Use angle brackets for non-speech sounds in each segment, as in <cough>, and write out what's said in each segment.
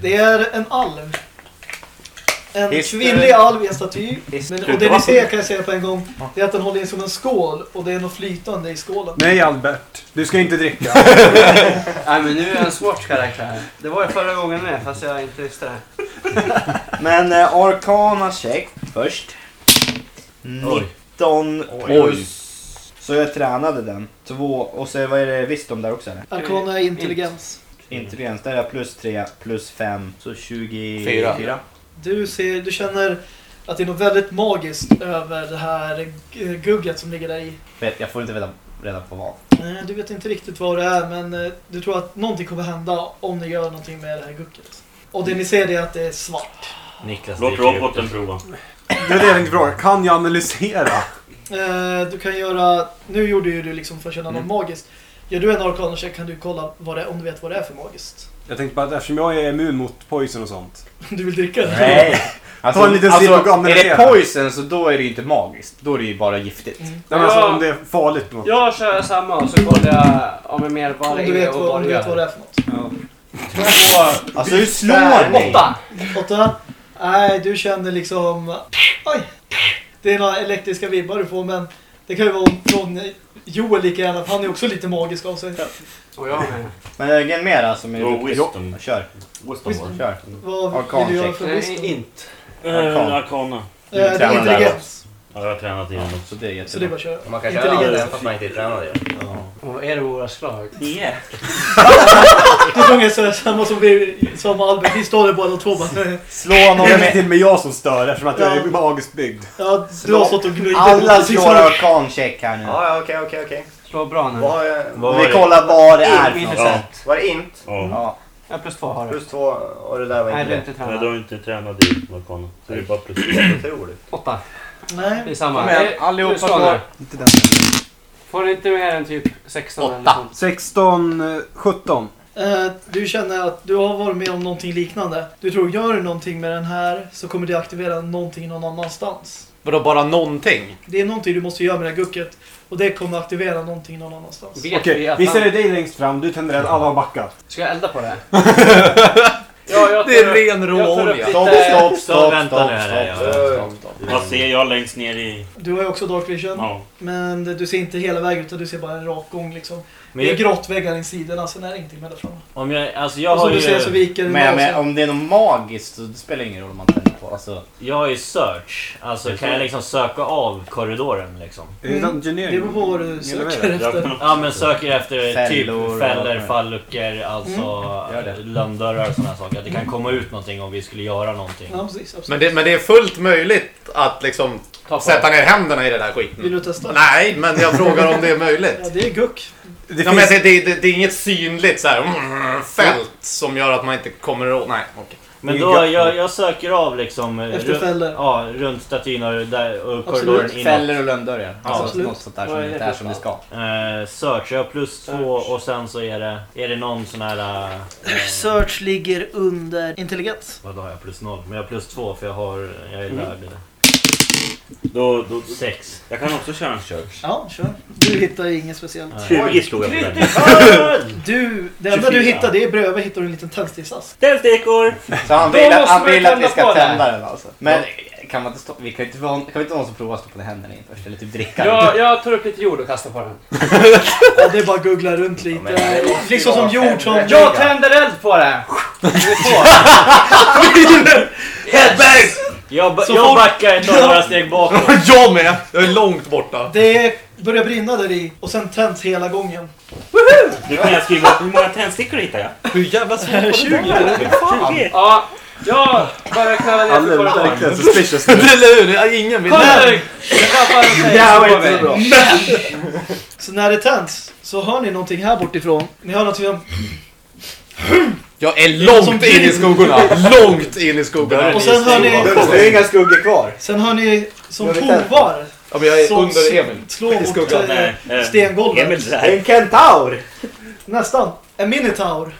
Det är en alv. En Hister- kvinnlig alv i en staty. Men, och det ni ser kan jag säga på en gång. Det är att den håller i som en skål och det är något flytande i skålen. Nej Albert, du ska inte dricka. <laughs> Nej men nu är jag en svart karaktär. Det var jag förra gången med fast jag inte visste det. <laughs> Men eh, Arcana check först. 19 plus. Så jag tränade den. Två, och så vad är det visdom där också eller? Arkana är intelligens. Intelligens, där är jag plus 3, plus 5, så 24. Fyra. Du, ser, du känner att det är något väldigt magiskt över det här gugget som ligger där i. Vet, Jag får inte veta reda på vad. Nej, Du vet inte riktigt vad det är men eh, du tror att någonting kommer hända om ni gör någonting med det här gugget. Och det ni ser det är att det är svart. Niklas Låt upp roboten det. prova. Det är det jag tänkte fråga. Kan jag analysera? Eh, Du kan göra, nu gjorde ju du liksom för att känna något Mm. magiskt. Gör du en arkana check kan du kolla vad det är, om du vet vad det är för magiskt. Jag tänkte bara att eftersom jag är immun mot poison och sånt. <laughs> Du vill dricka det? Nej! <laughs> Alltså, Ta en liten sipp och alltså, är det poison så då är det ju inte magiskt. Då är det ju bara giftigt. Mm. Nej, men alltså, Ja. om det är farligt på något. Jag kör samma och så kollar jag om jag mer vad Om det du är vet, och vad, om vad du det vet vad det gör. är för något. Alltså hur slår ni? Åtta! Åtta? Nej, du känner liksom... Oj! Det är några elektriska vibbar du får men det kan ju vara från Joel lika gärna för han är också lite magisk av sig. Och jag med. Men ingen mera som är... Jo, wisdom. Kör. Wisdom. Wisdom. Kör. Vad Arkan vill du göra check. för Nej, wisdom? int. Eh, Arkan. Arkana. Eh, Det är tränar där intelligens. Ja, jag har tränat i den också. Så det är Så det är bara jättebra. att köra. Man kan köra Intelligens. även fast man inte är tränad i det. Och vad är det våra slag? Yeah. Du sjunger så samma som, vi, som Albert. Vi står där båda två bara... Slå någon Det är med... till och med jag som stör eftersom att jag är magiskt byggd. Ja, du har stått och gnöjt Alla precis slår som- arkan check här nu. Ja, ja, okej, okej, okej. Slå bra nu. Vad var vi det? kollar vad det är för Minus något. Ett. Var det int? Ja. Ja. Ja, plus två har du. Plus två och det där var Nej, inte du är det. inte Nej, du tränad. har inte tränat i Arkana. Så det är bara plus Otroligt. Åtta. Nej. Det är samma. Kom igen, Eh, allihopa nu. Inte den. Får inte mer än typ 16 eller Åtta. sånt. 16, eh, 17. Eh, Du känner att du har varit med om någonting liknande. Du tror, gör du någonting med den här så kommer det aktivera någonting någon annanstans. Vadå, bara någonting? Det är någonting du måste göra med det här gucket. Och det kommer aktivera någonting någon annanstans. Vet Okej, vi att är han... det dig längst fram? Du tänder eld, alla har backat. Ska jag elda på det? <laughs> jag Det är ren råolja. Stopp, stopp, stopp, vänta stopp, nu här. Ja, stopp. stopp, stopp. Vad ser jag längst ner i... Du har ju också Dark Vision. Ja. Men du ser inte hela vägen utan du ser bara en rak gång liksom. Men det är grått väggar i sidorna, sen är det ingenting med där framme. om jag, alltså jag Och som har du ser så ju, viker det Men, men om det är något magiskt så det spelar ingen roll om man tänder på. Alltså, jag har ju search. Alltså kan jag liksom söka av korridoren liksom? Mm. Det beror på vad du söker efter. Ja men söker efter Fällor typ fällor, falluckor, alltså det. lönndörrar och sådana saker. Att det kan komma ut någonting om vi skulle göra någonting. Ja, precis. Absolut. Men det, men det är fullt möjligt att liksom sätta ner händerna i den där Vill skiten. du testa? Nej, men jag frågar om det är möjligt. Ja, det är guck. Det Ja, men finns... det, det, det, det är inget synligt så här, mm, fält som gör att man inte kommer åt... Nej, okej. Men Det är då, jag, jag söker av liksom... eh, Efter fällor. Ja, runt statyn och, där, och Absolut. korridoren inåt. fällor och lönndörrar. Alltså Absolut. något sånt där som det inte är som det ska. Eh, search, jag har plus två Search. och sen så är det, är det någon sån här... Eh, Search ligger under intelligens. vad har jag? Plus noll. Men jag har plus två för jag har... Jag är Mm. lärd. Då, då, Sex. jag kan också köra en search. Ja, kör. Du hittar inget speciellt. Nej. 20 slog jag på den. Du, det enda du 24. hittar det är bredvid hittar du en liten tändsticksask. Tändstickor! Så han Då vill, måste han man vill att vi tända ska på det. tända den alltså. Men kan man inte stå, vi kan inte, kan vi inte någon som provar att stå på händerna in först? Eller typ dricka den? Jag, jag tar upp lite jord och kastar på den. <laughs> Ja, det är bara att googla runt lite. men det måste liksom som vara jord som... fem- Jag tänder eld på <laughs> två. <laughs> Headbang! Jag, ba- Så jag fort- backar ett par några steg bakåt. <laughs> Jag med! Jag är långt borta. Det börjar brinna där i och sen tänds hela gången. Nu kan jag skriva upp hur många tändstickor hittar jag. Hur jävla svårt var det 20. där? 20! Ja, jag börjar knalla ner för korridoren. suspicious. <laughs> Eller hur? Ja, Ingen vill... Jag en Det här var så inte så bra. Så när det tänds så hör ni någonting här bortifrån. Ni hör något som... Jag är långt in i skuggorna. Långt in i skuggorna. Och sen hör ni, Det är inga skuggor kvar. sen hör ni som tovar Ja, men jag är som under Emil. slår mot skuggan. eh, stengolvet. Emil där. En kentaur! Nästan. En minotaur.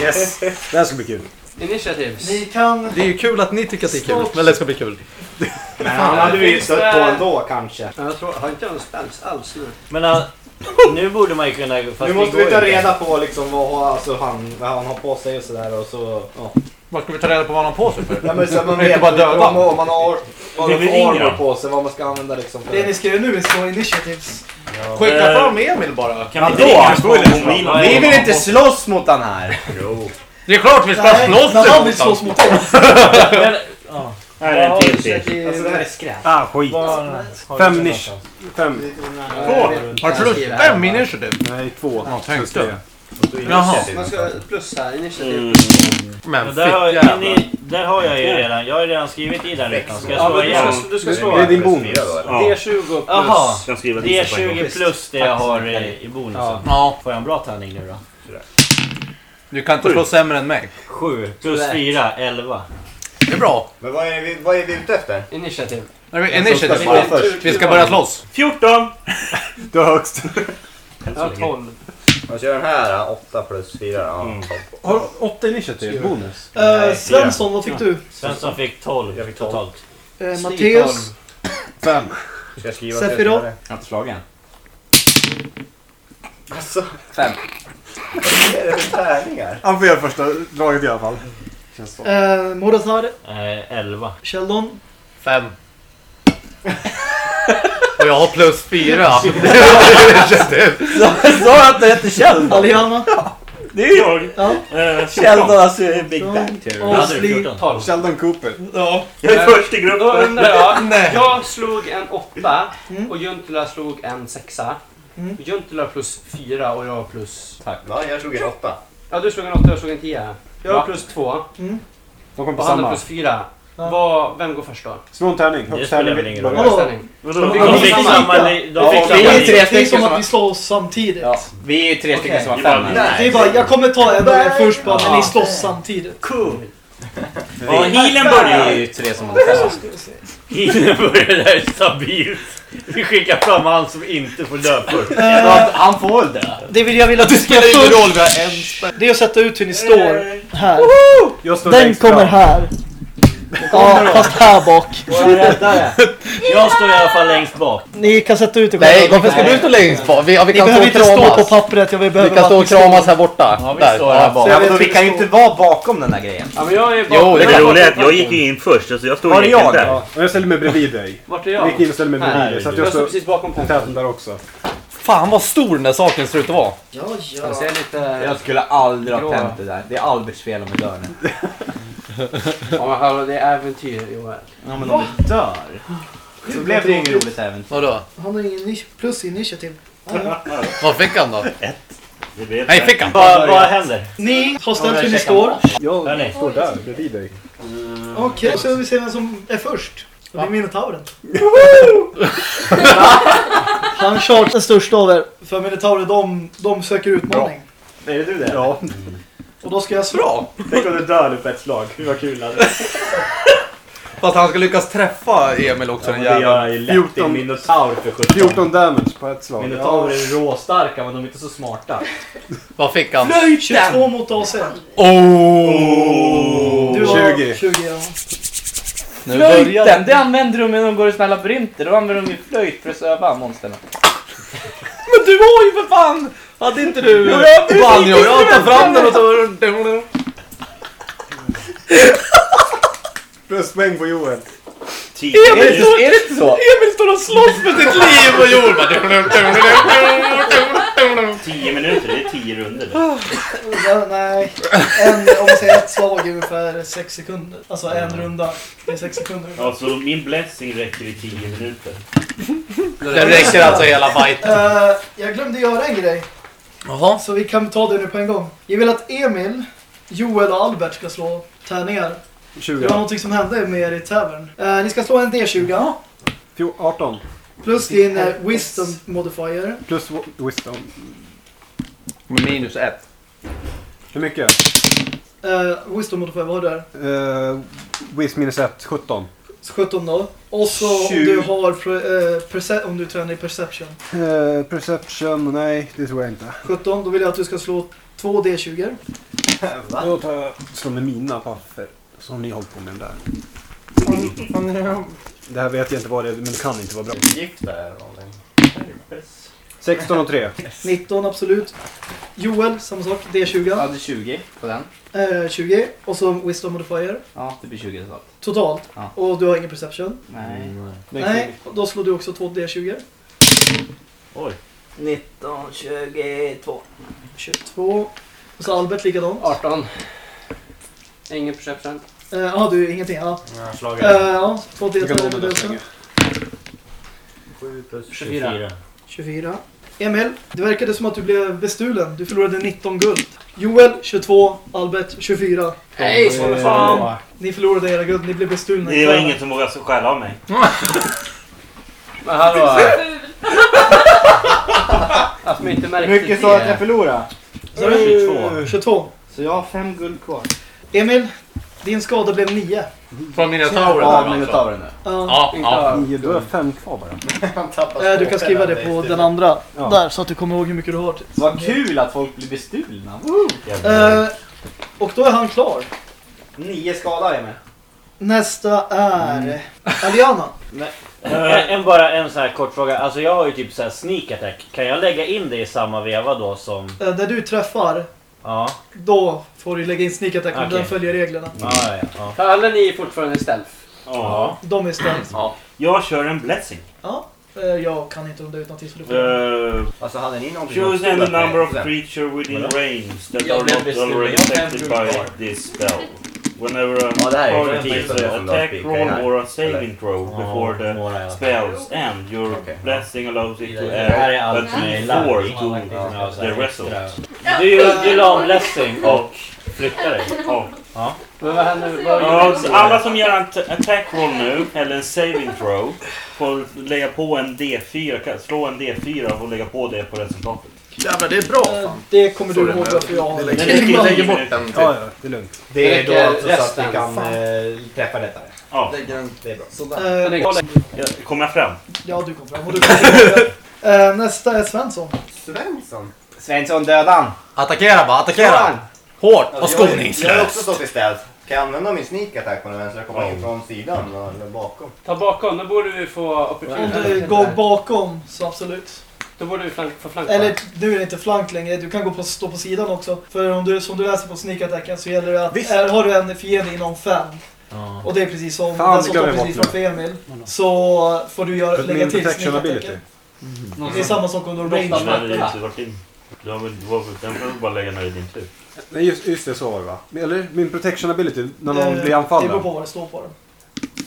Yes. Det här ska bli kul. Initiatives. Ni kan... Det är ju kul att ni tycker att det är kul, men det ska bli kul. Men han hade vi ju stött på ändå kanske. Jag tror, har inte en spells alls nu? Men äh, Nu borde man ju kunna... Fast Nu det måste går vi ta ju inte. reda på liksom vad, alltså, han, vad han har på sig och sådär och så... Ja. Vad ska vi ta reda på vad han har på sig för? Ja, men så man <laughs> vet inte bara döda. om, om man har vad man har inga. armor på sig, vad man ska använda liksom. För. Det ni ska göra nu är slå initiatives. Skicka Eh, fram Emil bara. Kan vi inte ringa Han? Vi vill inte slåss mot den här. Jo. Det är klart vi ska Nej, slåss men han vill emot slåss mot oss. <laughs> <laughs> Men, ja. Här är en till till. Alltså det här är skräp. Ah, skit. Fem nisch. Fem. Två. Har du plus fem initiativ? Nej, två. Ja, tänkte. tre. Jaha. Man ska plus här, initiativ. Mm. Men där, har, jag- ni, där har jag ju redan. Jag har ju redan skrivit i den rutan. Ska jag Ja, slå du igen? ska, du ska slå Det är din bonus. Ja. D20 plus... Jaha. Kan skriva Det är lite på en gång. 20 plus det jag har i, i bonusen. Ja. Får jag en bra tärning nu då? du kan inte slå sämre än mig. 7 plus 4, 11. Det är bra. Men vad är vi, vad är vi ute efter? Initiativ. Vi Initiativ. slå först. Vi ska börja slåss. 14! <laughs> Du har högst. Jag har 12. Man kör den här, 8 plus 4. Ja. Mm. Har åtta initiativ. Bonus. Eh, Svensson, vad fick du? Svensson fick 12 Jag fick 12. totalt. Uh, Matteus? Fem. Ska jag skriva? Ska jag har inte slagen. Alltså. Fem. Vad är det för tärningar? Han får göra första draget i alla fall. Känns så. Uh, Morazar? Eh, 11. Sheldon? Fem. <laughs> Och jag har plus fyra. <laughs> Sa jag att det hette Kjell? Aliana? Det är jag! Ja. Eh, 14. Sheldon alltså Big Bang Theory. Och Hade du Stig? 14? 12. Sheldon Cooper. Ja. Jag är först i Då gruppen. undrar jag. Nej. Jag slog en 8 Mm. och Juntila slog en 6. Mm. Juntila plus 4 och jag plus... Tack. Va? Jag slog en åtta. Ja, du slog en 8 och jag slog en 10. Jag har Va? plus 2 Mm. De kommer på och han har samma. plus 4. Ja. Vad, vem går först då? Slå en tärning. Det Högst spelar tärning väl ingen roll. Vadå? Ställning. De De fick samma... li- De Ja, fick vi samma... är li- tre Det är stycken som som att har- vi slåss samtidigt. Ja, vi är ju tre stycken som har Det fem. här. Det är bara, jag kommer ta en av er först bara, men ni slåss samtidigt. Cool. Ja, healen börjar är ju. tre som. Healen börjar där stabilt. Vi skickar fram han som inte får dö först. Eh, Han får väl dö? det vill jag vill att du ska först. Det är att sätta ut hur ni står. Här. Jag står Den längst kommer fram. här. Ja, fast här bak. Jag står i alla fall längst bak. Ni kan sätta ut er Nej, varför ska du stå längst bak? Vi, ja, vi Ni kan stå behöver och inte stå på kramas. pappret. Jag vill Vi behöva kan stå och kramas här borta. Ja, vi Där. står här bak. Ja, men då, vi kan ju inte vara bakom den där grejen. Ja, men jag är Jo, bakom. det Det kan- roliga är att jag gick ju in först, så jag står Var det egentligen jag? där. Ja, och jag ställer mig bredvid dig. Vart är Jag jag? gick in och ställde mig bredvid Här. dig. Så att Jag jag står står precis bakom i täten där också. Fan vad stor den där saken ser ut att vara. Ja, Jag ser lite... Jag skulle aldrig ha Grå. tänt det där. Det är Alberts fel om vi dör nu. <laughs> Ja, men hallå, det är äventyr Joel. Ja, men om vi dör. Så blev det ju inget roligt äventyr. Vadå? Han har ingen plus i initiativ. Vad fick han då? Det vet Nej, jag. fick han? Vad, vad händer? Ni har ställt hur ni står. Jag Hörni. står där bredvid dig. Okej, så ska vi se vem som är först. Och det är Minotauren. <laughs> Han kör den största av er. För Minotaurer, de, de söker utmaning. Är det du det? Ja. Och då ska jag slå. Tänk om du dör på ett slag. Hur vad kul hade Fast han ska lyckas träffa Emil också, den det gör jäveln. han ju lätt. Det är 14. Minotaur för 17. 14 damage på ett slag. Minotaurer är råstarka men de är inte så smarta. Vad fick han? Flöjt 22 mot AC. Oh! Du har 20. 20 ja. Nu börjar Flöjten, det använder de när de går i såna här labyrinter. Då använder de ju flöjt för att söva monstren. Men du var ju för fan! Hade inte du banjo? Jag tar fram den och så... Pluspoäng på Joel. Tio Är det, är det inte så? Emil står och slåss med sitt liv och jord. Tio minuter, det är tio runder. ja nej. En, om vi säger ett slag är ungefär 6 sekunder. Alltså en runda. Det är 6 sekunder. Ja, så min blessing räcker i tio minuter. Den räcker alltså hela fighten. Eh, jag glömde göra en grej. Jaha. Så vi kan ta det nu på en gång. Jag vill att Emil, Joel och Albert ska slå tärningar. Det 20. var någonting som hände med er i tavern. Eh, ni ska slå en D20 Fjo- 18. plus din eh, wisdom modifier. Plus w- wisdom. Minus ett. Hur mycket? Eh, wisdom modifier, vad har du där? Uh, minus 1, 17. 17 då. Och så om du har pre- eh, perce- om du tränar i perception. Uh, perception, nej det tror jag inte. 17, då vill jag att du ska slå 2 D20. <laughs> Då tar jag, slår med mina papper. Har ni hållit på med den där. Det här vet jag inte vad det är, men det kan inte vara bra. Gift där. 16 och 3. 19 absolut. Joel, samma sak. D20. Jag hade 20 på den. Eh, 20. Och så Wisdom Modifier. Ja, det blir 20 totalt. Totalt. Ja. Och du har ingen Perception. Nej. Nej, då slår du också 2 D20. 19, 22, 22. Och så Albert likadant. 18. Ingen perception. Eh, Ja, du ingenting. Ja, Jag Eh, slagar. ja 2 Du kan D20 låna den så reduction. länge. 7 plus 24. 24. Emil, det verkade som att du blev bestulen. Du förlorade 19 guld. Joel 22, Albert 24. Nej, så fan! Ni förlorade era guld, ni blev bestulna. Det var ingen som vågade stjäla av mig. <laughs> Men hallå? Man inte märkte mycket sa du att jag förlorade? Så är det 22. 22. Så jag har fem guld kvar. Emil, din skada blev 9. Från minotauren Ja, alltså. nu. Ja. Ja, ja. Nio, då fem kvar bara. Eh, Du kan skriva det på den andra. Ja. Där, så att du kommer ihåg hur mycket du har. Vad kul att folk blir bestulna. Eh, och då är han klar. Nio skador är med. Nästa är Aliana. <laughs> En, en, bara en sån här kort fråga. Alltså jag har ju typ så här sneak attack. Kan jag lägga in det i samma veva då som... Eh, Där du träffar, Ja. då får du lägga in sneak attack om Okej. den följer reglerna. Ja, ja, ja. Alla ni är fortfarande stealth. Ja. De är stealth. Jag kör en blessing. Ja. eh, Jag kan inte runda ut någonting så du får... Uh, Alltså hade ni någonting choose any number of creature within Vadå? range that Jag are blev not bestulen. already Jag affected by this spell. Whenever a Ja, det här är target makes an attack Eller? roll or a saving throw before the några fall. spells end, your Okej. blessing allows it to Det här är add allt a som är d4 lagd. to the result. Du, du la en blessing och flyttar dig. Ja. Men vad händer? Vad Ja, så alla som gör en att- attack roll nu, eller en saving throw, får lägga på en D4, kan slå en D4 och lägga på det på resultatet. Jävlar, det är bra Eh, fan. Det kommer du Sorry, ihåg men- varför jag har lägger, vi lägger bort den. Typ. Ja, ja, det är lugnt. Det är då Räcker alltså så att resten? vi kan Fan. eh, träffa lättare. Ja, Lägger den Det är bra. sådär. Eh, ja, kommer jag fram? Ja, du kom fram. Och du kom fram. <laughs> Eh, Nästa är Svensson. Svensson. Svensson dödan. Attackera bara, attackera! Hårt och Jag har också skoningslöst. stått i stealth. Kan jag använda min sneak attack på den vänstra och komma in från sidan eller bakom? Ta bakom, då borde vi få Om opportunity. du går bakom så absolut. Då borde vi flank, få flank. Eller nu är det inte flank längre, du kan gå på, stå på sidan också. För om du, som du läser på sneak attacken så gäller det att Visst. är, har du en fiende inom fem och det är precis som Fan, den som står glömde jag precis bort framför Emil. Så får du göra, För lägga min till protection sneak ability. attacken. Det är samma sak om du har det range. inte varit in. Du har väl, du den får du bara lägga ner i din tur. Nej, just, just det, så var det va? Eller min protection ability, när någon blir Det beror anfallen. på vad det står på den.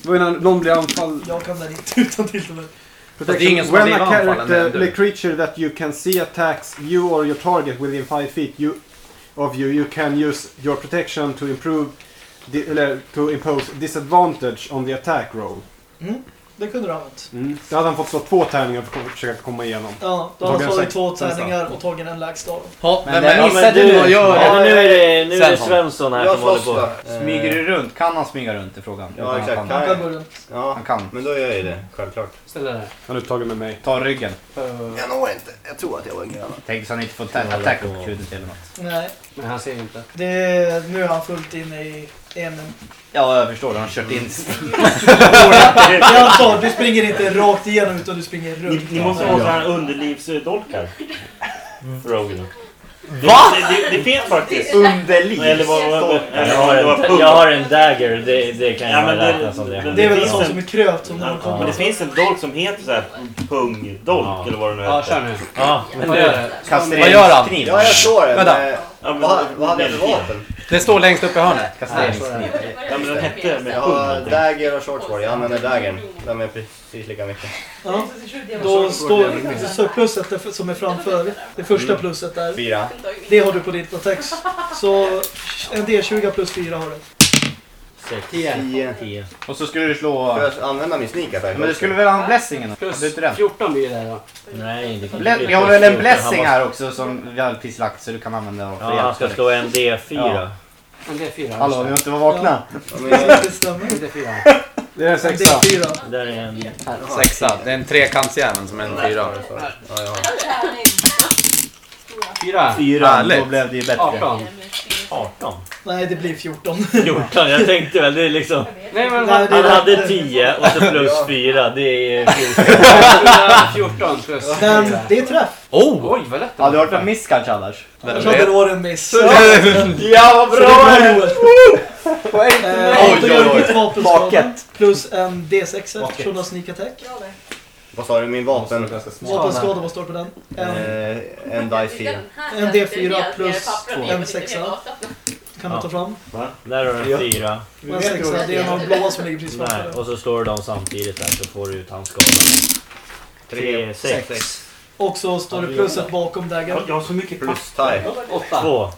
Det var ju när någon blir anfallen. Jag kan den inte utan till men det är ingen som When a anfallen, character eller creature that you can see attacks you or your target within 5 feet you, of you, you can use your protection to improve di, eller to impose disadvantage on the attack roll. Det kunde du ha använt. Mm. Då hade han fått slå två tärningar för att försöka komma igenom. Ja, då har han slagit två tärningar och tagit en lägsta av dem. Ja, Men den är missade du. nu och gör Ja, men nu är det, nu är det Svensson. Här Jag som håller på. då. Smyger Eh, du runt? Kan han smyga runt i frågan? Ja, exakt. Han Han kan. kan gå runt. Ja, Han kan. men då gör jag det. Självklart. Där. Han är uttagen med mig. Ta ryggen. Jag når inte. Jag tror att jag var en grann. Tänk så han inte får ta- attack opportunity eller något. Nej, Men han ser inte. det, nu är han fullt inne i en... Ja, jag förstår. Han har kört in. <laughs> Jag antar, du springer inte rakt igenom utan du springer Ni, runt. ni måste ha sådana här underlivsdolkar. För Va? Det, det, det finns faktiskt. Underliv. Eller vad vad- eller Jag har, det var en, pung. jag har en dagger, det, det kan Ja, jag men det- räkna som det. det- är väl en sån som är kröpt som de Men det finns en dolk som heter så här pungdolk Ja. eller vad det nu Ja, heter. kör nu. Ja, men Vad du, gör det? Vad gör han? Ja, jag står det. Vänta. Men, Ja, men, Vad, vad hade jag för vapen? Det står längst upp i hörnet. Kasseringskniv. Ja, men den hette med Jag har någonting. dagger och shortsword. Jag använder daggern. De är precis lika mycket. Ja. Då står så plusset där som är framför, det första plusset där, Fyra. det har du på ditt attack. Så en D20 plus 4 har du. Tio. Tio. Och så skulle du slå... Får jag använda min sneak attack Men du också? skulle väl ha en blessingen? Plus Hade du inte den? 14 blir det där då. nej det kan Ble- bli vi har väl en 14. blessing här också som vi har precis lagt så du kan använda den för Ja, han ska slå en D4. Ja. Men det är 4. Hallå, vi måste vara vakna. Ja, men jag- Det stämmer. Det är 4. Det är en En sexa. D4. Där är en... Sexa. Det är en trekantsjävel som är en fyra. Ja. 4. Fyra, Härligt. då blev det ju bättre. 18. 18. Nej, det blir 14. 14, jag tänkte väl det är liksom... Nej men Nej, vad? det Han är hade 10 och så plus 4, det är 14. 14 plus Men det är träff. Oh! Oj vad lätt det Hade det var. varit en miss kanske annars? Jag hade det var en miss. Ja, vad Joel. Poäng Eh, Oj, då oj, du oj. Baket. Plus en D6 eftersom du har sneak attack. Vad sa du? Min vapen? Vapenskada, vad står det på den? En, Eh, en dice 4. en D4 plus en sexa. Kan du ta fram? Där har du en 4. En sexa, det är de blåa som ligger precis Nej, framför. och så slår du dem samtidigt där så får du ut hans skada. 3, 6, Och så står det pluset bakom daggen. Jag har så mycket Plus pass. tie. 2.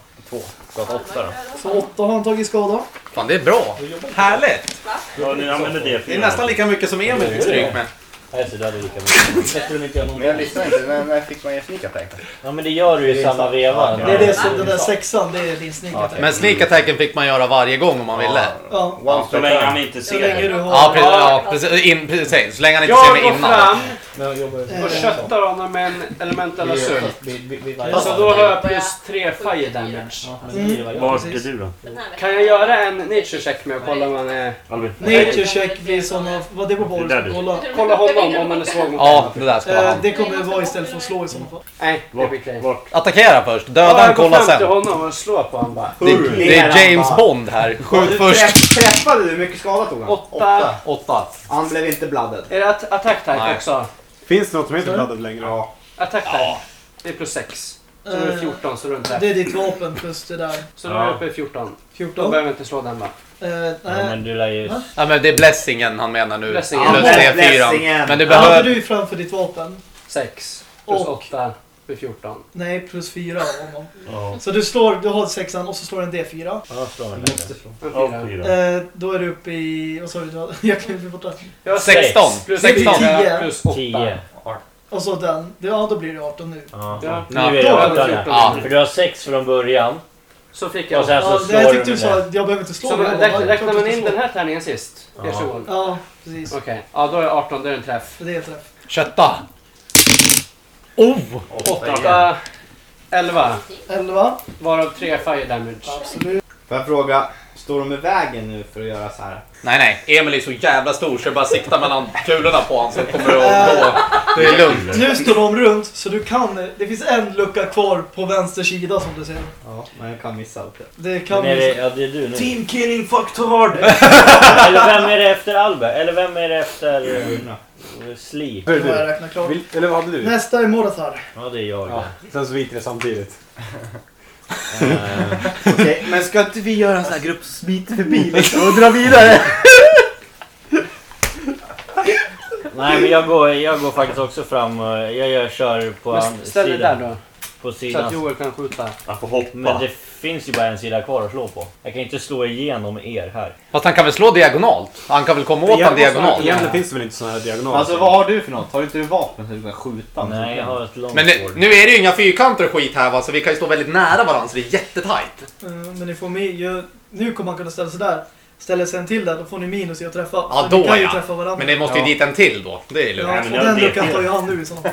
Så åtta då. Så åtta har han tagit skada. Fan, det är bra. Härligt. Ja, ni använder det Det är nästan lika mycket som Emil fick stryk med. Nej, så det hade lika mycket. Än inte Men jag lyssnar inte. När, när fick man ge sneak attack? Ja men det gör du i samma veva. Det är det som, den där sexan, det är din sneak attack. Men sneak attacken fick man göra varje gång om man ville. Ja, Once Så per länge turn. han inte så länge ser du det. har... Ja, precis. Ja, precis. In, precis. Så länge han inte ser Jag mig går innan. fram Eh, och köttar honom med en elemental assault. Så då har jag plus 3 fire damage. Var är du då? Kan jag göra en nature check med att kolla om han är... Albin? Nature check blir såna... Vad det på Det där du ska kolla. Kolla honom om han är svag mot Ja, det där ska vara Eh, han. Det kommer vara istället för att slå i sådana fall. Nej, det blir okej. Vart? Attackera först. Döda jag han, går kolla fram till sen. honom och slår på honom bara. Det, det är James Bond här. Skjut först. Träff- Träffade du? Hur mycket skada tog han? Åtta. Åtta. Han blev inte blooded. Är det att attack type Nej. också? Finns det något som heter blooded längre? Ja. Attack type. Det är plus 6. Så då är det Eh, 14 så runt där. Det är ditt vapen plus det där. Så då är jag uppe i 14. Då 14. behöver jag inte slå den va? Eh, Ja, nej. men du lär ju... Ja, men det är blessingen han menar nu. Blessingen. Plus Ja, tre, fyra. blessingen. Men du Hade behöver... du framför ditt vapen? 6. Plus Och? 8 blir 14. Nej, plus 4 av honom. Ja. Så du slår, du har sexan och så slår en D4. Ja, slå den där. En Ja, fyra. fyra. Eh, då är du uppe i... Vad sa du? <laughs> Jag kan bli borta. Jag har 16. Plus Det blir 16 tio. plus 8. 10. Och så den. Ja, då blir det 18 nu. Ja. Ja. Nu är det Då har 18 du ja. 14. ja. För du har 6 från början. Så fick Och jag. sen så Ja, slår jag du tyckte du sa det. att jag behöver inte slå. Så det. man, räknar, räknar man in den här tärningen sist? Ja. Ja, precis. Okej, ja då är 18, det är en träff. Det är träff. Kötta. Oh! 8, 11. 11. Varav 3 fire damage. Absolut. Får jag fråga, står de i vägen nu för att göra så här? Nej, nej. Emil är så jävla stor så det bara sikta mellan kulorna på honom så kommer det att gå. Det är lugnt. Nu står de runt så du kan... Det finns en lucka kvar på vänster sida som du ser. Ja, men jag kan missa allt. Det kan Men är det, vi... ja, det är du nu. Team killing fucktard! <laughs> Eller vem är det efter Albert? Eller vem är det efter uh, Sli? Hör Då har jag du? räknat klart. Vill, eller vad hade du? Nästa är Morathar. Ja, det är jag. Ja, sen så viker det samtidigt. <laughs> Eh, Okej, men ska inte vi göra en sån här grupp förbi liksom och dra vidare? nej, men jag går, jag går faktiskt också fram. och Jag gör, kör på Men an- ställ dig där sidan. då. På Så att. Joel kan skjuta. Han får hoppa. Men det finns ju bara en sida kvar att slå på. Jag kan inte slå igenom er här. Fast han kan väl slå diagonalt? Han kan väl komma åt han diagonalt? Egentligen finns det väl inte såna här diagonaler? Alltså vad har du för något? Har du inte du vapen så du kan skjuta? Nej, jag har ett långt Men nu, svärd. nu är det ju inga fyrkanter och skit här va, så vi kan ju stå väldigt nära varandra så det är jättetajt. Eh, Men ni får med, ju, nu kommer man kunna ställa sig där. Ställer sig en till där, då får ni minus i att träffa. Ja, Så ni då kan ju ja. träffa varandra. Men det måste ju dit en till då. Det är lugnt. Ja, jag den luckan inte. tar ju han nu i sådana fall.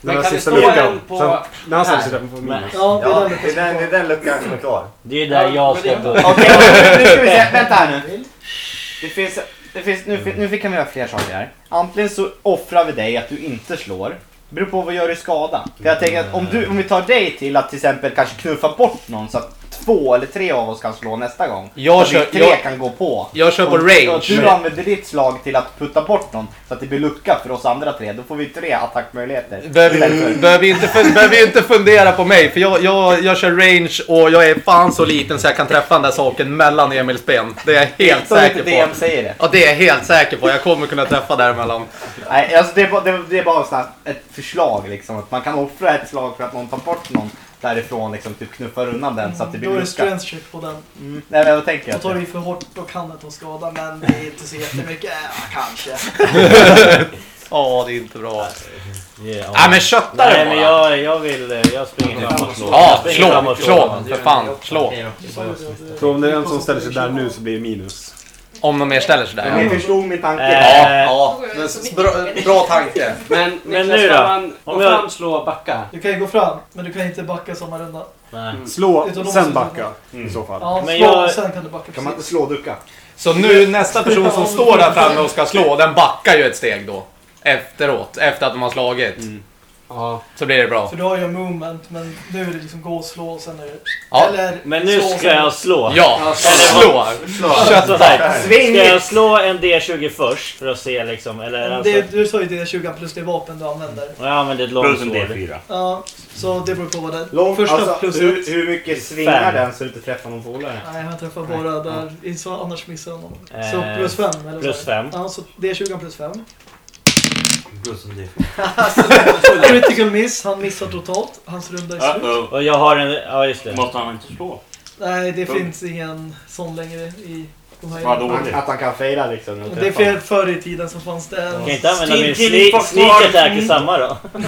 Den Men här kan sista stå luckan. en på- Sen, när han ställer här? sig där på Men- minus. Ja, det är Ja, den det luckan är den, det är som den luckan som är kvar. Det är där Ja, jag ska det- börja. Okej, <laughs> nu ska vi se. Vänta här nu. Det finns, det finns, nu, fi- nu fick vi göra fler saker här. Antingen så offrar vi dig att du inte slår. Det beror på vad gör i skada. För jag tänker att om, du, om vi tar dig till att till exempel kanske knuffa bort någon så att två eller tre av oss kan slå nästa gång. Jag att kör- vi tre jag- kan gå på. Jag kör på Och- och range. du använder ditt slag till att putta bort någon så att det blir lucka för oss andra tre. Då får vi tre attackmöjligheter. Behöver, inte, ju inte fundera på mig för jag, jag, jag kör range och jag är fan så liten så jag kan träffa den där saken mellan Emils ben. Det är jag helt Så säker DM på. säger det. Ja, det är jag helt säker på. Jag kommer kunna träffa däremellan. Nej, alltså det är bara, det, det är bara ett förslag liksom. Att man kan offra ett slag för att någon tar bort någon därifrån liksom. Typ knuffar undan den så att det Då blir är det lucka. strength check på den. Mm. Nej men vad tänker Då jag? tar du för hårt, då kan det ta skada. Men det är inte så jättemycket. <laughs> Ja, kanske. <laughs> Ja, det är inte bra. Ja. Nej men kötta Nej, det men jag, jag vill... Jag springer fram och slår. Ja, slå, och slå. För fan, slå. Så om det är en som ställer sig där nu så blir det minus. Om de mer ställer sig Men ni där. förstod min tanke. Ja, Eh, ja. Men s- bra, bra tanke. Men, Men nu då? man Om gå jag- fram, slå och backa? Du kan ju gå fram, men du kan inte backa samma runda. nej. Slå, Utan de sen måste- backa Mm. i så fall. Ja, Men slå jag- sen kan du backa. Kan man inte precis. slå och ducka? Så nu nästa person som <laughs> står där framme och ska slå, den backar ju ett steg då. Efteråt, efter att de har slagit. Ja. Så blir det bra. För du har ju en movement, men nu är det liksom gå och slå och sen är det... Ja. Eller Men nu slå och ska sen- jag slå. Ja, slå! Så här, Sving! Ska jag slå en D20 först för att se liksom? Eller alltså, Det, du sa ju det 20 plus det vapen du använder. jag använder ett Plus en långsvård. D4. Ja, så det beror på vad det är. Lång, Första alltså, plus hur, ett. hur mycket svingar Fem. den så du inte träffar någon polare? Nej, han träffar bara där. Så annars missar jag honom. Så Eh, plus 5 eller plus fem. Ja, så det är 20 plus 5. Plus en D4. Critical miss, han missar totalt. Hans runda är slut. Uh-oh. Och jag har en... Ja, just det. Måste han inte slå? Nej, det Punkt. finns ingen sån längre i de här Vad att han kan fejla liksom. och Det är fel förr i tiden så fanns det en... Kan jag inte använda min Sneak attack i samma då? <laughs>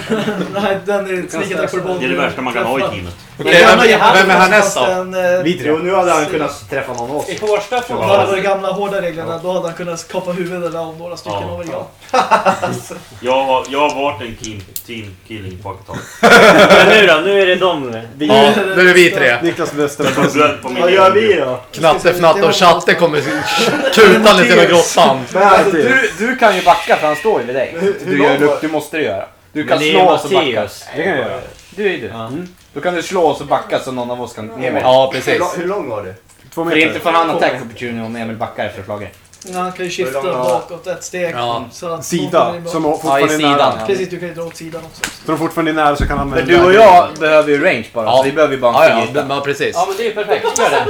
Nej, den är sneak attack both. Det är det värsta man kan ha i teamet. Okej, vem, vem är härnäst då? En, eh, Vi tre. Jo, nu hade han kunnat träffa någon av oss. I första får Bara de gamla hårda reglerna, då hade han kunnat kapa huvudet av några stycken Ja. original. <laughs> Jag har, jag har varit en team, team killing på ett tag. Men nu då? Nu är det de. Ja, nu är det vi tre. Niklas Wester. Jag tog död på min Vad gör vi då? Knatte, Fnatte och Chatte kommer kutande till en grottan. <laughs> Men alltså, Du, du kan ju backa för han står ju vid dig. Du, gör, du, var- du måste det göra. Du Men kan slå och backa. Det kan jag göra. Du är ju du. Mm. Då kan du slå och så backa så någon av oss kan... Emil. Ja, Hur, precis. lång- hur lång var du? Två För inte meter. får han attack opportunity om Emil backar efter slaget. Ja, han kan ju skifta Hur bakåt ett steg. Ja. Så att Sida, som kommer å- fortfarande är sidan, nära. ja. Precis, du kan ju dra åt sidan också. Så de fortfarande är nära så kan han Men du och jag behöver ju range bara. Ja. Så vi behöver ju bara Ja, en ja, yta. men precis. Ja men det är perfekt, gör det.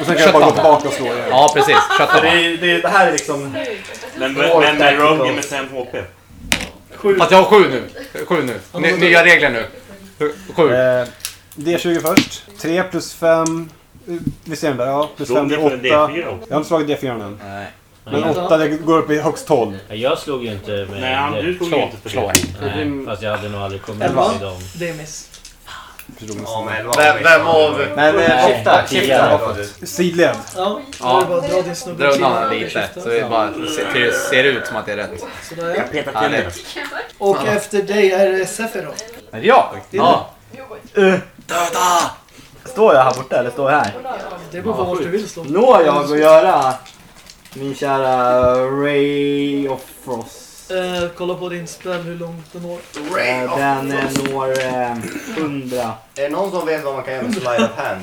Och sen kan jag bara gå tillbaka och slå igen. Ja, precis. Så Chatte. det, det, det här är liksom... Men, men, men Rogue med 5 HP. Sju. Fast jag har sju nu. Sju nu. Ny, nya regler nu. Sju. Eh, D20 först. 3 plus 5... Vi ser den där, ja. Plus Slog 5 det är för en 8. D4 också? Jag har inte slagit D4 än. Nej. Men Ja. 8 det går upp i högst 12. Jag slog ju inte med... Nej, han, du slog ju inte för slå. det. Nej, fast jag hade nog aldrig kommit Elva. till dem. Det är miss. Men elva Vem, vem av... Men skifta, skifta. Sidled. Ja, Ja. då är det bara att dra din snubbe Dra till undan sidan. lite. Så det bara ser, ser ut som att det är rätt. Sådär ja. Till. Härligt. Och efter dig är det Sephiroth. Är det jag? Ja. Döda! Står jag här borta eller står jag här? Det beror på vart du vill stå. Når jag att göra min kära Ray of Frost? Eh, kolla på din spel hur långt den når. Eh, Den eh, når eh, 100. Är det någon som vet vad man kan göra med slide of hand?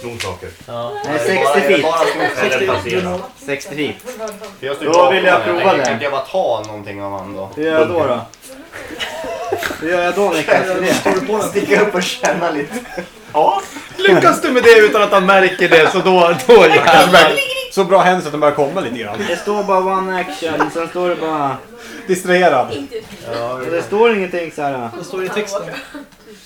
Sno saker. Nej, Är det bara- 60 är det feet. bara sno- Eller 60, du passera. når. 60 feet. För jag står Då bakom vill jag den. prova det. Kan inte jag bara ta någonting av honom då? Hur gör jag då? då? Hur gör jag då Niklas? Står du på den? Sticka upp och känna lite. Lyckas du med det utan att han märker det så då, då jävlar. Så bra händer så att den börjar komma lite grann. Det står bara one action, sen står det bara... Distraherad. Det står ingenting så här. Vad står det i texten?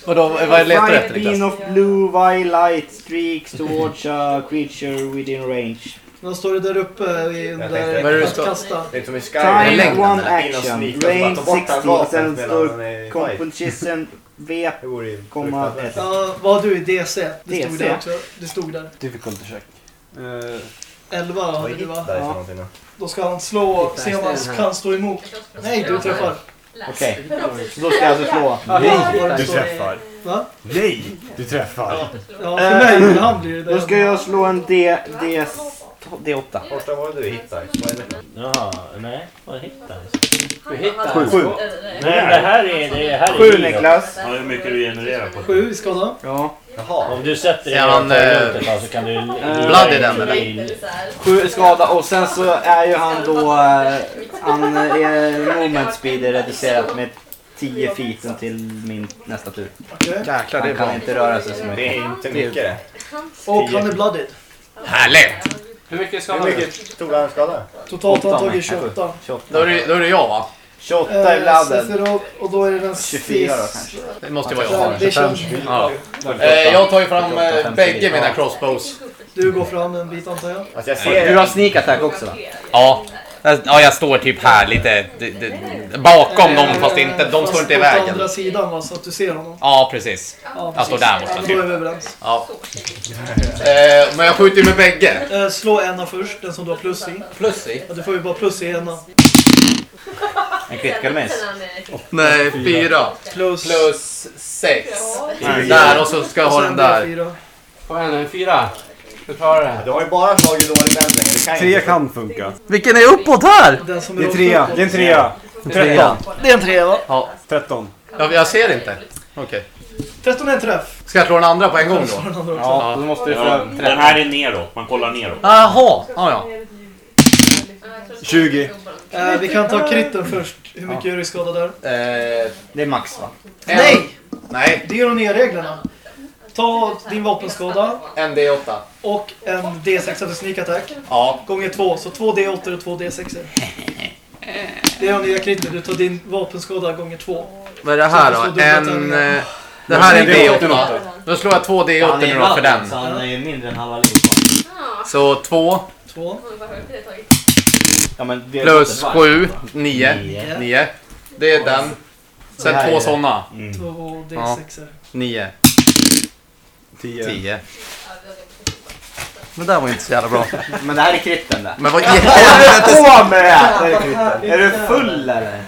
Vadå, vad letar du efter Niklas? of blue violet streaks towards a creature within range. Vad står det där uppe i den där tänkte- att kasta? Det är som i Sky. Time längden. one action, hans 60, vapen sen står composition V, Det vore ju komma fruktansvärt. ett. Ja, vad har du i DC? Det stod DC. där också. Det stod där. Difficulty check. Eh, 11 Vad hade är du va? för Ja. någonting då? Då ska han slå och se om han kan stå emot. Nej, du träffar. Okej, så då ska jag alltså slå. Nej, du träffar. Va? Nej! Du träffar. Ja, för mig, men han blir det. Då ska jag slå en D, D, D8. Första var det du hittade. Vad är det? Jaha, nej. Vad hittar Du hittar Sju. Sju. Nej, det här är... Det här är Sju. Niklas. Ja, hur mycket du genererar på det. Sju i skada. Ja. Jaha. Om du sätter dig Är han, eh, så kan du... blood i den, eller? Sju skada och sen så är ju han då... eh, Han är moment speed är reducerat med 10 feeten till min nästa tur. Okej. Jäklar, det är Han kan bra. inte röra sig så Det mycket. är inte mycket det. Och han är blooded. Härligt! Hur mycket ska Hur mycket tog han skada? Totalt har han tagit nej, 28. 28. Då är det, då är det jag va? 28 i Eh, bladden. Och då är det den 24 då kanske. Det måste ju vara Ja, jag. det känns... Ja. Eh, jag tar ju fram eh, bägge mina crossbows. Du går fram en bit antar jag. Alltså jag Du har sneak attack också va? Ja, Ja, jag står typ här lite bakom dem fast inte, de står inte i vägen. andra sidan va, så att du ser honom. Ja, precis. Ja, Jag står där borta Då är typ. vi överens. Ja. Eh, men jag skjuter ju med bägge. Eh, slå ena först, den som du har plus i. Plus i? Ja, du får ju bara plus i ena. En critical miss. Nej, fyra. Plus... Plus sex. Där och så ska jag ha den där. D4. Kom igen nu, fyra. Du klarar det. Du har ju bara slagit dålig bändning. Det kan Tre inte... kan funka. Vilken är uppåt här? Den som Det är trea. Det är en trea. 13. Det är en trea va? Ja, 13. jag, jag ser inte. Okej. 13 är en träff. Ska jag slå den andra på en gång då? Ja, då måste du få Ja, den här är neråt. Man kollar neråt. Jaha, ja ja. 20. Eh, vi kan ta kritten först. Hur mycket gör du i skada där? Eh, Det är max va? en- Nej! Nej, Det är de nya reglerna. Ta din vapenskada en D8. och en D6 för sneak attack. Ja. Gånger två, så två D8 och två D6. Det är de nya kritten. Du tar din vapenskada gånger två. Vad är det här då? En... eh, Det här är en D8. Då slår jag två D8 nu då för den. Så han är ju mindre än halva liv. Så två Två. Ja, men det är plus var. sju, nio. Nio. Nio. Det är den. Sen två såna. Två D6. Nio. 10. Tio. Det där var inte så jävla bra. Men det här är kritten där. Men vad i <laughs> helvete på med det? Det är kritten. Är du full eller?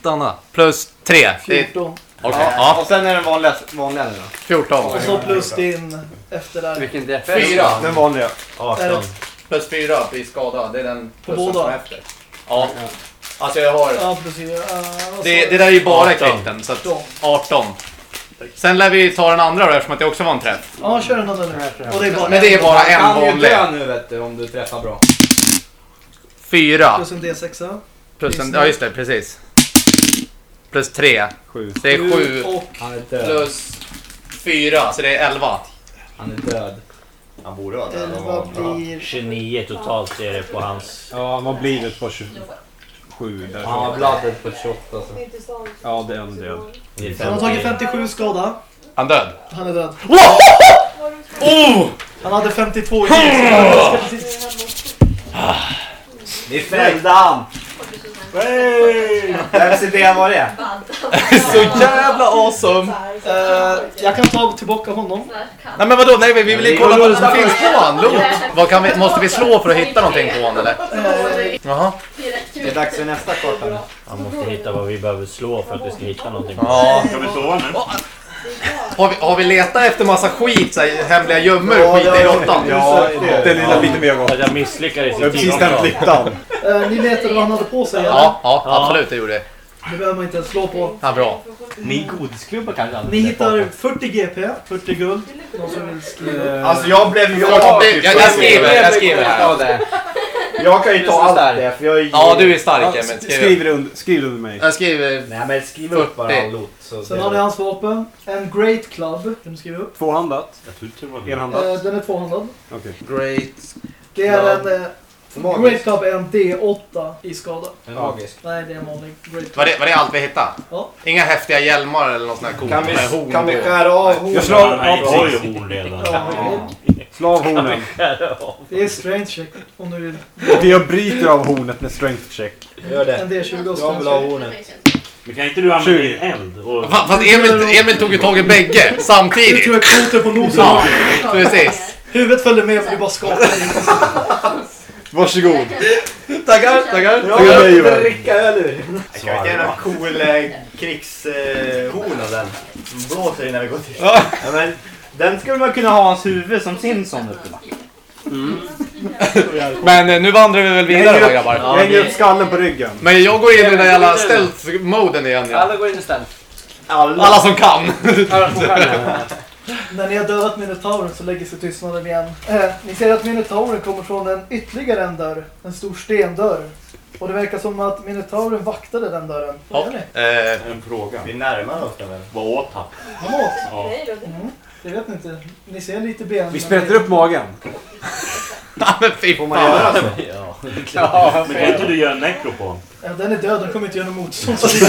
stanna. Plus tre. Det är- 14. Okej, Ja. ja. Och sen är den vanliga, vanliga nu då. 14. Och så plus din efter där. Vilken depp. Fyra. Den vanliga. Är det Plus fyra blir skada. Det är den På plussen båda? som är efter. Ja. Alltså jag har... Ja, plus fyra. Uh, Det, det där är ju bara 18. kritten. Så att 18. 18. Sen lär vi ta den andra då eftersom att det också var en träff. Ja, kör en annan nu. Och det är bara Men det är bara en kan ju vanlig. dö nu vet du om du träffar bra. Fyra. Plus en D6. Plus en, ja just det, precis. Plus tre. 7. Det är sju. Och Han är död. Plus fyra, så det är elva. Han är död. Han borde vara där. 11 blir... 29 totalt är det på hans... Ja, vad blir det på 27 där? Han har bladdet på 28 så. Ja, det är en död. Han har tagit 50. 57 skada. Han död. Han är död. <laughs> Oh! Han hade 52 i liv. Vi fällde han! Vems idé var det? <laughs> Så jävla awesome! Eh, jag kan ta tillbaka honom. Nej men vadå, nej vi vill ju kolla vad det som finns på. Vad kan vi, måste vi slå för att hitta någonting på honom eller? Eh, Jaha. Det är dags för nästa karta. Han måste hitta vad vi behöver slå för att vi ska hitta någonting. Ja. Ska vi sova nu? Har vi, har vi letat efter massa skit, så här, hemliga gömmor och skit i råttan? Ja, det lilla lite mer gott. Att jag misslyckades Jag har i precis tio stämt lyktan. eh, ni letade vad han hade på sig. eller? Ja, ja, absolut det gjorde vi. Det behöver man inte ens slå på. Ja, bra. Min godisklubba kanske Ni hittar 40 GP, 40 guld. Någon som vill skriva? Alltså jag blev ju... Ja, det- jag- jag skriver, jag skriver här. Jag kan ju ta allt det för jag är ju... Ja, du är stark Ja, Emil. Skriv. skriv, under, skriv under mig. Jag skriver... Nej men skriv upp bara 40. all lot. Så Sen har ni hans vapen. En Great Club. Kan du skriva upp? Tvåhandat. Enhandat. Eh, den är tvåhandad. Okej. Great. Det är en... Eh, Magisk. Great Club är en D8 i skada. Magisk. Nej, det är en vanlig Great. Var det, var det allt vi hittade? Ja. Inga häftiga hjälmar eller något sånt här coolt Kan vi, kan vi skära av hornen? Jag slår av jag har ju horn redan. Ja, Slå av hornen. <laughs> det är strength check om du vill. Jag bryter av hornet med strength check. Gör En det. D20 och Jag strength vill ha check. hornet. Men kan inte du använda 20. din eld? Och... Fast Emil, Emil tog ju tag i bägge Du samtidigt. tror jag på nosen. Ja, <laughs> precis. Huvudet följde med för du bara skakade. Varsågod. Tackar, tackar. Jag Ska jag vill driva? dricka öl ur. Ska vi inte göra en cool eh, krigshorn av den? Som blåser innan vi går till. Ja, men den skulle man kunna ha hans huvud som sin sån uppe va? <laughs> Men eh, nu vandrar vi väl vidare va grabbar? Jag hänger upp skallen på ryggen. Men jag går in i den där jävla stealth-moden igen. Ja. Alla går in istället. Alla som kan. Alla får stjärna. <laughs> När ni har dödat minotauren så lägger sig tystnaden igen. Eh, ni ser att minotauren kommer från en ytterligare en dörr. En stor stendörr. Och det verkar som att minotauren vaktade den dörren. Vad gör ni? Eh, En fråga. Vi närmar oss den väl? Vad åt han? Han åt? Ja. Mm, det vet inte. Ni ser lite ben. Vi sprätter upp magen. ja, men fy Får man göra fan. så? Ja. Men kan inte du göra en necro på honom? Ja, den är död, den kommer inte göra något motstånd. Så <laughs>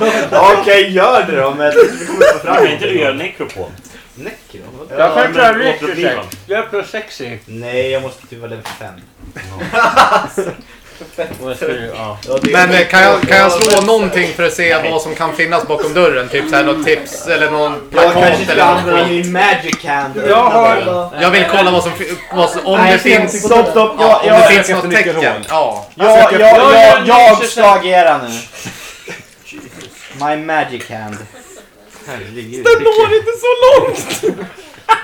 det- Okej, gör det då men vi kommer få fram Kan inte du göra en necro på honom? Necro? Jag kan men låt det bli, va? check. Jag är plus 60. Nej, jag måste typ vara level <laughs> <laughs> 5. Ja. Men eh, kan jag, kan jag slå någonting för att se vad som kan finnas bakom dörren? Typ såhär något tips eller någon Jag plakat kanske eller något använda skit. min magic hand. Jag har... Jag vill kolla vad som, vad som om Nej, det finns... Stopp, stopp. Ja, Jag, om det jag, finns söker något tecken. Ja. jag, jag, jag, Jag gör jag, en ska agera nu. <laughs> My magic hand. Herregud. Det når inte så långt!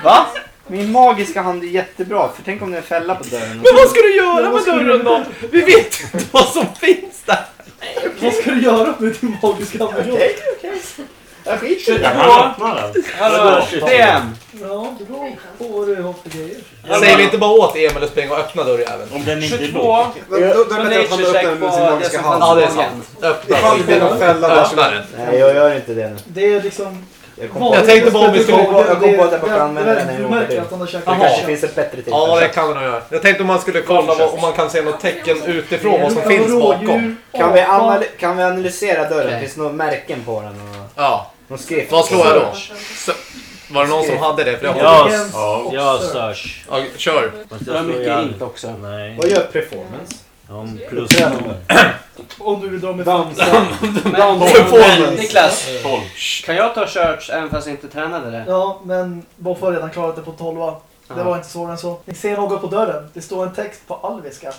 Va? Min magiska hand är jättebra, för tänk om det är en fälla på dörren. Men vad ska du göra med dörren då? Vi vet ju inte vad som finns där. Vad ska du göra med din magiska ammunition? Jag skiter i det. Den. Hallå, PM! Ja, du för grejer. Säger vi inte bara åt Emil att springa och öppna dörrjäveln? Om den inte är 22. låg. Då, är det bättre att han öppnar med sin magiska hand. Ja, det är sant. Öppna Ifall det blir någon fälla där den. Nej, jag gör inte det nu. Det är liksom... Jag kom på, Jag tänkte bara om vi skulle- jag kom på att jag bara kan använda den jag åker märker till. det kanske finns ett bättre tillfälle. Ja, det kan det nog göra. Jag tänkte om man skulle kolla vad, om man kan se något tecken utifrån vad som finns bakom. Kan vi, anal- kan vi analysera dörren? Finns det några märken på den? Och Ja. någon skrift? Vad slår jag då? Så, var det någon som hade det? För jag har... Ja, Intelligens ja. och Ja, search. Sörs. Ja, kör. Jag mycket ihjäl- int också. Nej. Vad gör performance? Om plus Om du vill dra med Dansa. Men Niklas, 12. kan jag ta church även fast jag inte tränade det? Ja, men Boffa har redan klarat det på 12. Det var inte svårare än så. Ni ser något på dörren. Det står en text på alviska.